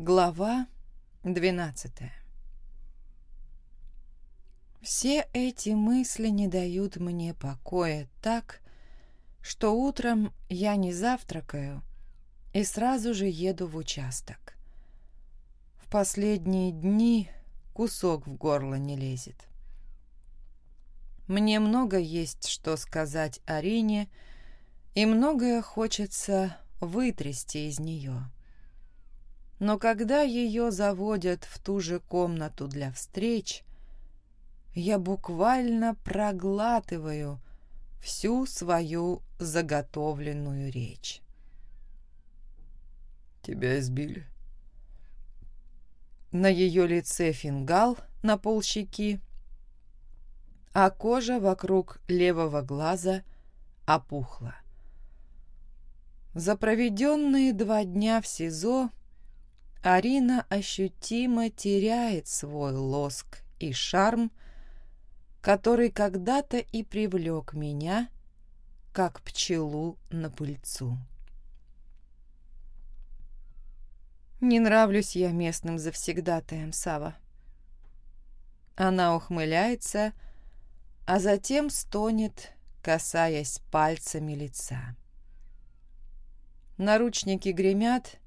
Глава двенадцатая Все эти мысли не дают мне покоя так, что утром я не завтракаю и сразу же еду в участок. В последние дни кусок в горло не лезет. Мне много есть что сказать Арине, и многое хочется вытрясти из нее. Но когда ее заводят в ту же комнату для встреч, я буквально проглатываю всю свою заготовленную речь. «Тебя избили?» На ее лице фингал на полщеки, а кожа вокруг левого глаза опухла. За проведенные два дня в СИЗО Арина ощутимо теряет свой лоск и шарм, который когда-то и привлек меня, как пчелу на пыльцу. Не нравлюсь я местным завсегдатаям, Сава. Она ухмыляется, а затем стонет, касаясь пальцами лица. Наручники гремят,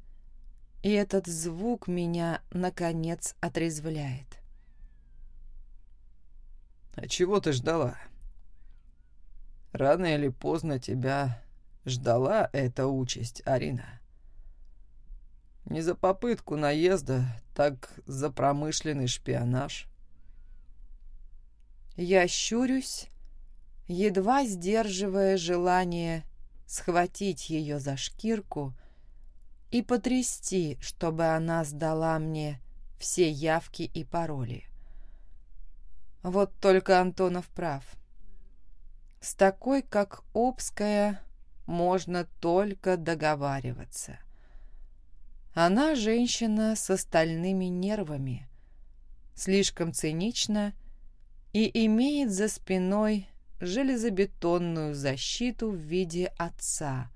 и этот звук меня, наконец, отрезвляет. «А чего ты ждала? Рано или поздно тебя ждала эта участь, Арина?» Не за попытку наезда, так за промышленный шпионаж. Я щурюсь, едва сдерживая желание схватить ее за шкирку и потрясти, чтобы она сдала мне все явки и пароли. Вот только Антонов прав. С такой, как Обская, можно только договариваться — она женщина с остальными нервами, слишком цинична и имеет за спиной железобетонную защиту в виде отца,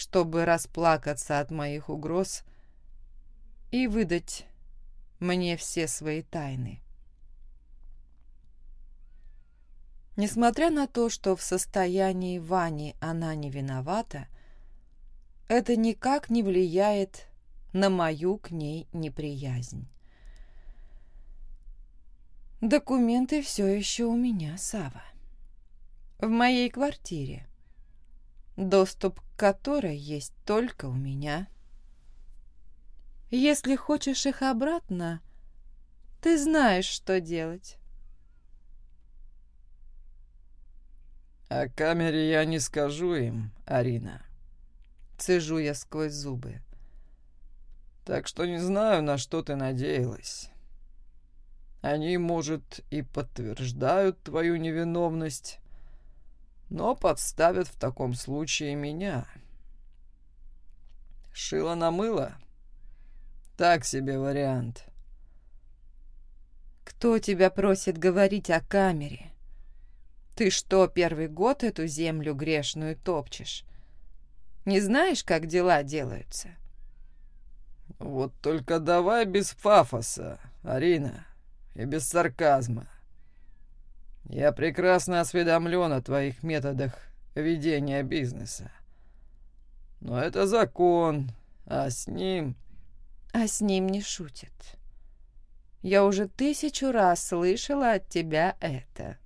чтобы расплакаться от моих угроз и выдать мне все свои тайны. Несмотря на то, что в состоянии Вани она не виновата, это никак не влияет на мою к ней неприязнь. Документы все еще у меня, Сава. В моей квартире, доступ к которой есть только у меня. Если хочешь их обратно, ты знаешь, что делать. О камере я не скажу им, Арина. Цежу я сквозь зубы. Так что не знаю, на что ты надеялась. Они, может, и подтверждают твою невиновность, но подставят в таком случае меня. Шило на мыло? Так себе вариант. Кто тебя просит говорить о камере? Ты что, первый год эту землю грешную топчешь? Не знаешь, как дела делаются?» «Вот только давай без пафоса, Арина, и без сарказма. Я прекрасно осведомлен о твоих методах ведения бизнеса. Но это закон, а с ним...» «А с ним не шутят. Я уже тысячу раз слышала от тебя это».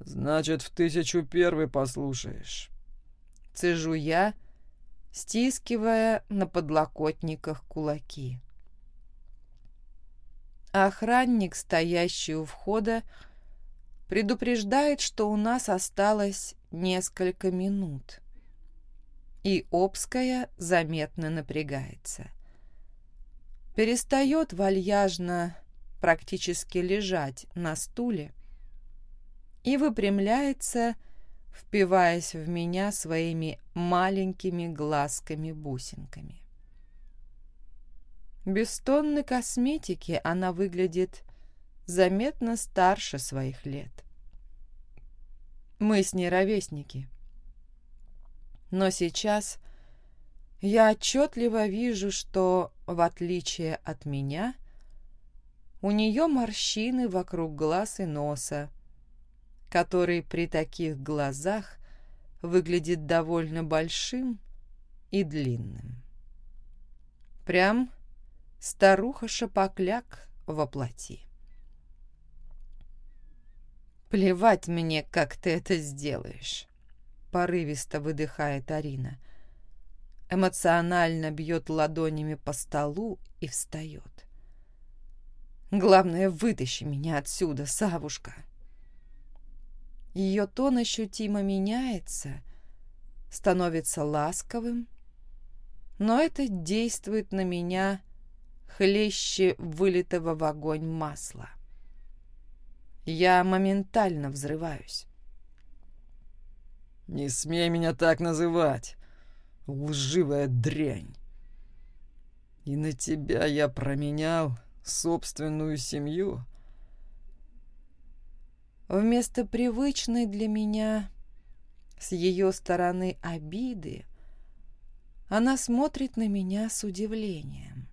«Значит, в тысячу первый послушаешь». Цежу я, стискивая на подлокотниках кулаки. Охранник, стоящий у входа, предупреждает, что у нас осталось несколько минут. И Обская заметно напрягается. Перестает вальяжно практически лежать на стуле и выпрямляется, впиваясь в меня своими маленькими глазками-бусинками. Без тонны косметики она выглядит заметно старше своих лет. Мы с ней ровесники. Но сейчас я отчетливо вижу, что, в отличие от меня, у нее морщины вокруг глаз и носа, который при таких глазах выглядит довольно большим и длинным. Прям старуха-шапокляк воплоти. «Плевать мне, как ты это сделаешь», — порывисто выдыхает Арина. Эмоционально бьет ладонями по столу и встает. «Главное, вытащи меня отсюда, Савушка». Ее тон ощутимо меняется, становится ласковым, но это действует на меня хлеще вылитого в огонь масла. Я моментально взрываюсь. «Не смей меня так называть, лживая дрянь. И на тебя я променял собственную семью». Вместо привычной для меня с ее стороны обиды она смотрит на меня с удивлением,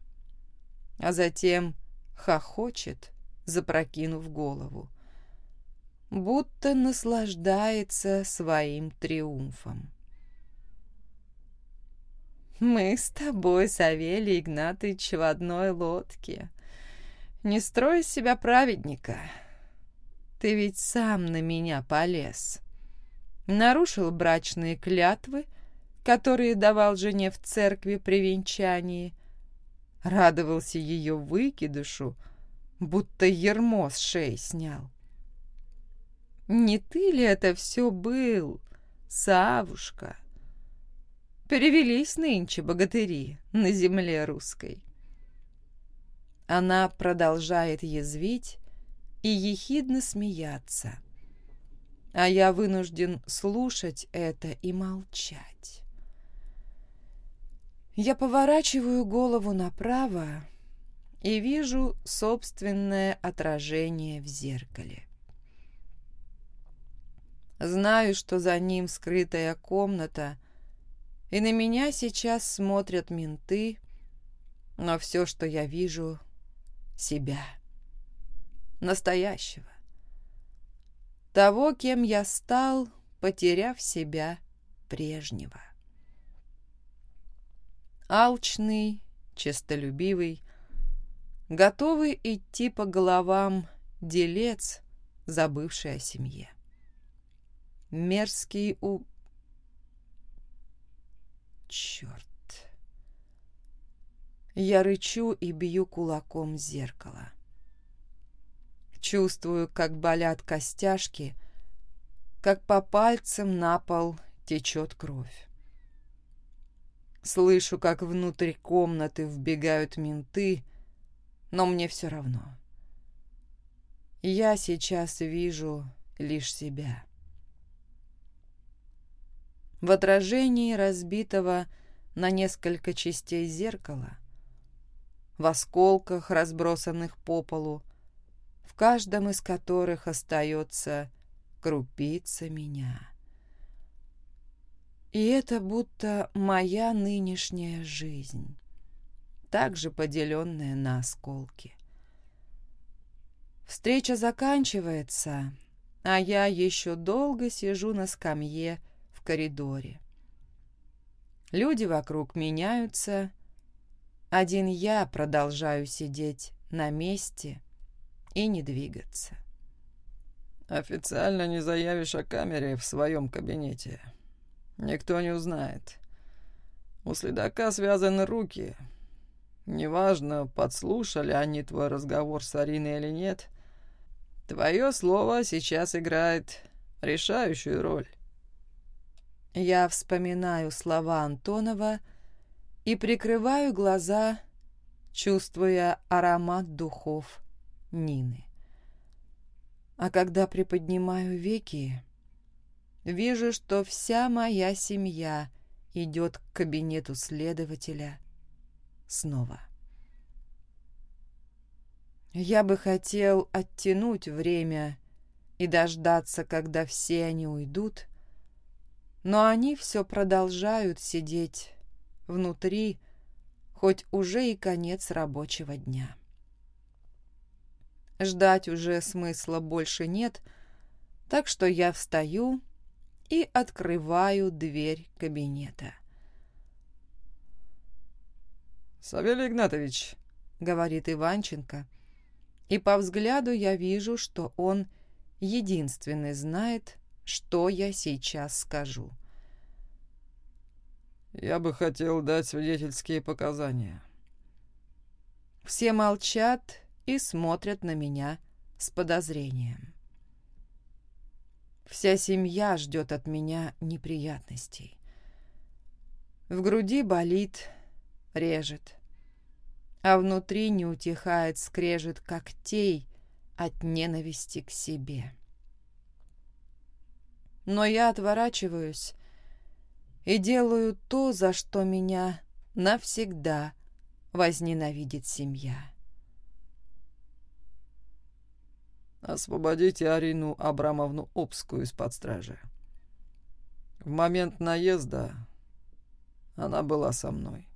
а затем хохочет, запрокинув голову будто наслаждается своим триумфом. «Мы с тобой, Савелий Игнатыч, в одной лодке. Не строй себя праведника. Ты ведь сам на меня полез. Нарушил брачные клятвы, которые давал жене в церкви при венчании. Радовался ее выкидышу, будто ермо с шеи снял. Не ты ли это все был, Савушка? Перевелись нынче богатыри на земле русской. Она продолжает язвить и ехидно смеяться. А я вынужден слушать это и молчать. Я поворачиваю голову направо и вижу собственное отражение в зеркале. Знаю, что за ним скрытая комната, и на меня сейчас смотрят менты, но все, что я вижу, — себя. Настоящего. Того, кем я стал, потеряв себя прежнего. Алчный, честолюбивый, готовый идти по головам делец, забывший о семье мерзкий у... Черт. Я рычу и бью кулаком зеркало. Чувствую, как болят костяшки, как по пальцам на пол течет кровь. Слышу, как внутрь комнаты вбегают менты, но мне все равно. Я сейчас вижу лишь себя в отражении разбитого на несколько частей зеркала, в осколках, разбросанных по полу, в каждом из которых остается крупица меня. И это будто моя нынешняя жизнь, также поделенная на осколки. Встреча заканчивается, а я еще долго сижу на скамье, коридоре. Люди вокруг меняются. Один я продолжаю сидеть на месте и не двигаться. Официально не заявишь о камере в своем кабинете. Никто не узнает. У следака связаны руки. Неважно, подслушали они твой разговор с Ариной или нет, твое слово сейчас играет решающую роль. Я вспоминаю слова Антонова и прикрываю глаза, чувствуя аромат духов Нины. А когда приподнимаю веки, вижу, что вся моя семья идет к кабинету следователя снова. Я бы хотел оттянуть время и дождаться, когда все они уйдут, но они все продолжают сидеть внутри, хоть уже и конец рабочего дня. Ждать уже смысла больше нет, так что я встаю и открываю дверь кабинета. «Савелий Игнатович», — говорит Иванченко, и по взгляду я вижу, что он единственный знает, что я сейчас скажу. «Я бы хотел дать свидетельские показания». Все молчат и смотрят на меня с подозрением. Вся семья ждет от меня неприятностей. В груди болит, режет, а внутри не утихает скрежет когтей от ненависти к себе. Но я отворачиваюсь и делаю то, за что меня навсегда возненавидит семья. Освободите Арину Абрамовну Обскую из-под стражи. В момент наезда она была со мной.